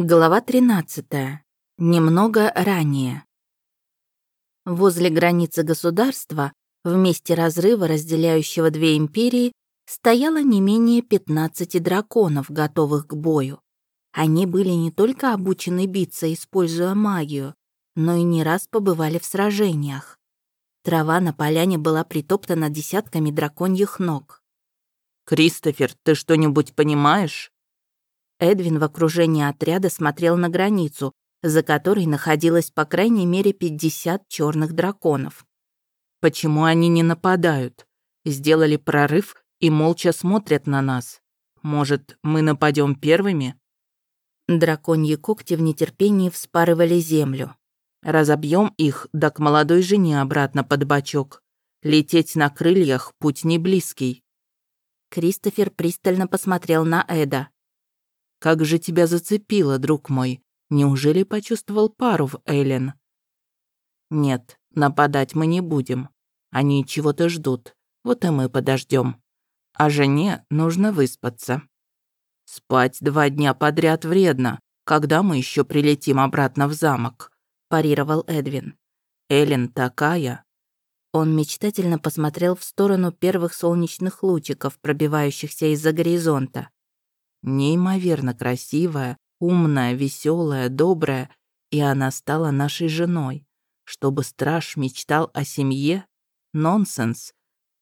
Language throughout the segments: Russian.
Глава 13. Немного ранее. Возле границы государства, в месте разрыва, разделяющего две империи, стояло не менее 15 драконов, готовых к бою. Они были не только обучены биться, используя магию, но и не раз побывали в сражениях. Трава на поляне была притоптана десятками драконьих ног. «Кристофер, ты что-нибудь понимаешь?» Эдвин в окружении отряда смотрел на границу, за которой находилось по крайней мере 50 черных драконов. «Почему они не нападают? Сделали прорыв и молча смотрят на нас. Может, мы нападем первыми?» Драконьи когти в нетерпении вспарывали землю. «Разобьем их, да к молодой жене обратно под бочок. Лететь на крыльях — путь не близкий». Кристофер пристально посмотрел на Эда. Как же тебя зацепило, друг мой? Неужели почувствовал пару в Эллен? Нет, нападать мы не будем. Они чего-то ждут. Вот и мы подождем. А жене нужно выспаться. Спать два дня подряд вредно. Когда мы еще прилетим обратно в замок? парировал Эдвин. Эллен такая. Он мечтательно посмотрел в сторону первых солнечных лучиков, пробивающихся из-за горизонта. Неимоверно красивая, умная, веселая, добрая, и она стала нашей женой. Чтобы страж мечтал о семье? Нонсенс.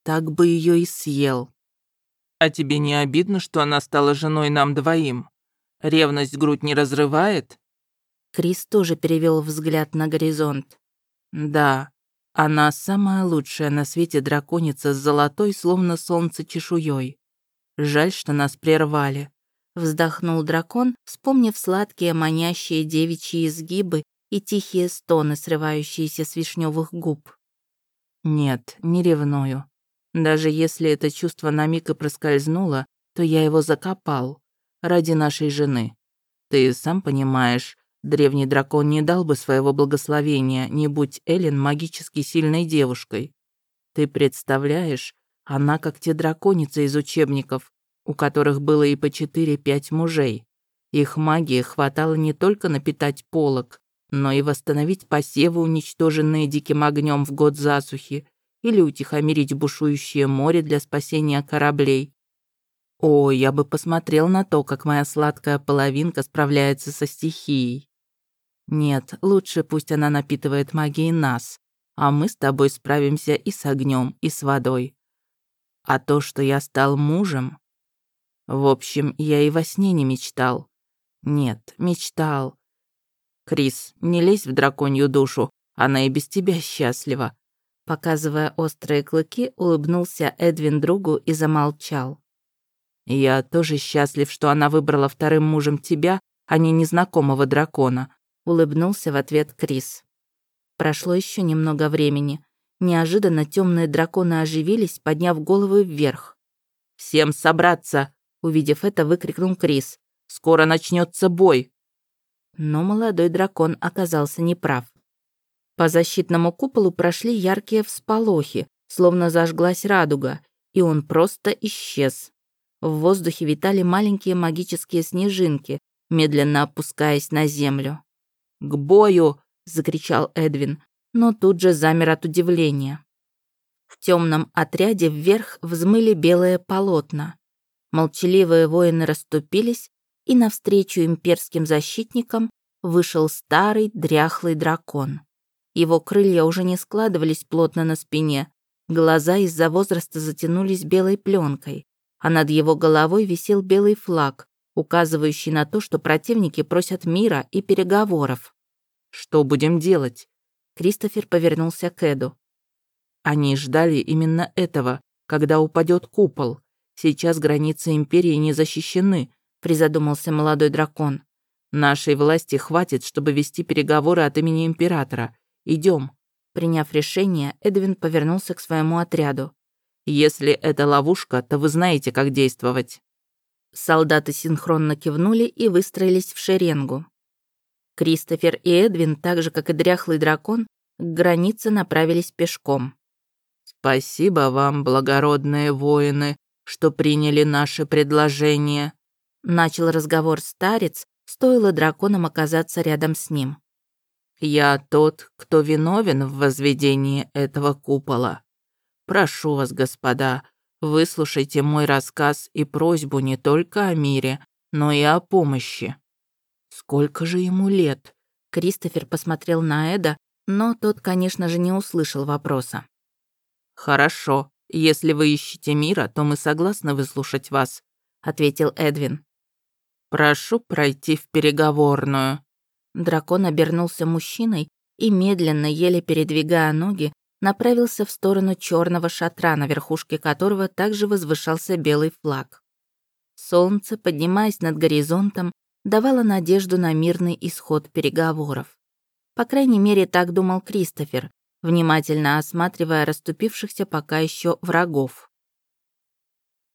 Так бы ее и съел. А тебе не обидно, что она стала женой нам двоим? Ревность грудь не разрывает? Крис тоже перевел взгляд на горизонт. Да, она самая лучшая на свете драконица с золотой, словно солнце, чешуей. Жаль, что нас прервали. Вздохнул дракон, вспомнив сладкие манящие девичьи изгибы и тихие стоны, срывающиеся с вишневых губ. «Нет, не ревную. Даже если это чувство на миг и проскользнуло, то я его закопал. Ради нашей жены. Ты сам понимаешь, древний дракон не дал бы своего благословения, не будь Эллен магически сильной девушкой. Ты представляешь, она как те драконицы из учебников, у которых было и по 4-5 мужей. Их магии хватало не только напитать полог, но и восстановить посевы, уничтоженные диким огнем в год засухи, или утихомирить бушующее море для спасения кораблей. О, я бы посмотрел на то, как моя сладкая половинка справляется со стихией. Нет, лучше пусть она напитывает магией нас, а мы с тобой справимся и с огнем, и с водой. А то, что я стал мужем, в общем, я и во сне не мечтал. Нет, мечтал. Крис, не лезь в драконью душу, она и без тебя счастлива. Показывая острые клыки, улыбнулся Эдвин другу и замолчал. «Я тоже счастлив, что она выбрала вторым мужем тебя, а не незнакомого дракона», улыбнулся в ответ Крис. Прошло еще немного времени. Неожиданно темные драконы оживились, подняв головы вверх. «Всем собраться!» Увидев это, выкрикнул Крис. «Скоро начнется бой!» Но молодой дракон оказался неправ. По защитному куполу прошли яркие всполохи, словно зажглась радуга, и он просто исчез. В воздухе витали маленькие магические снежинки, медленно опускаясь на землю. «К бою!» — закричал Эдвин, но тут же замер от удивления. В темном отряде вверх взмыли белые полотна. Молчаливые воины расступились, и навстречу имперским защитникам вышел старый дряхлый дракон. Его крылья уже не складывались плотно на спине, глаза из-за возраста затянулись белой пленкой, а над его головой висел белый флаг, указывающий на то, что противники просят мира и переговоров. «Что будем делать?» Кристофер повернулся к Эду. «Они ждали именно этого, когда упадет купол. Сейчас границы империи не защищены, призадумался молодой дракон. Нашей власти хватит, чтобы вести переговоры от имени императора. Идем. Приняв решение, Эдвин повернулся к своему отряду. Если это ловушка, то вы знаете, как действовать. Солдаты синхронно кивнули и выстроились в шеренгу. Кристофер и Эдвин, так же как и дряхлый дракон, к границе направились пешком. «Спасибо вам, благородные воины», что приняли наше предложение», — начал разговор старец, стоило драконам оказаться рядом с ним. «Я тот, кто виновен в возведении этого купола. Прошу вас, господа, выслушайте мой рассказ и просьбу не только о мире, но и о помощи». «Сколько же ему лет?» Кристофер посмотрел на Эда, но тот, конечно же, не услышал вопроса. «Хорошо. Если вы ищете мира, то мы согласны выслушать вас», — ответил Эдвин. «Прошу пройти в переговорную». Дракон обернулся мужчиной и, медленно, еле передвигая ноги, направился в сторону черного шатра, на верхушке которого также возвышался белый флаг. Солнце, поднимаясь над горизонтом, давало надежду на мирный исход переговоров. По крайней мере, так думал Кристофер, внимательно осматривая расступившихся пока еще врагов.